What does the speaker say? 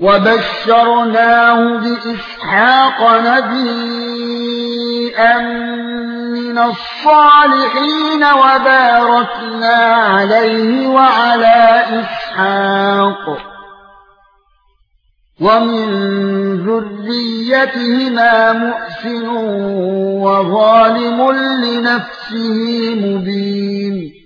وَبَشَّرْنَاهُ بِإِسْحَاقَ نَبِيًّا مِنَ الصَّالِحِينَ وَبَارَكْنَا عَلَيْهِ وَعَلَى إِسْحَاقَ وَمِن ذُرِّيَّتِهِمَا مُحْسِنٌ وَظَالِمٌ لِنَفْسِهِ مُبِينٌ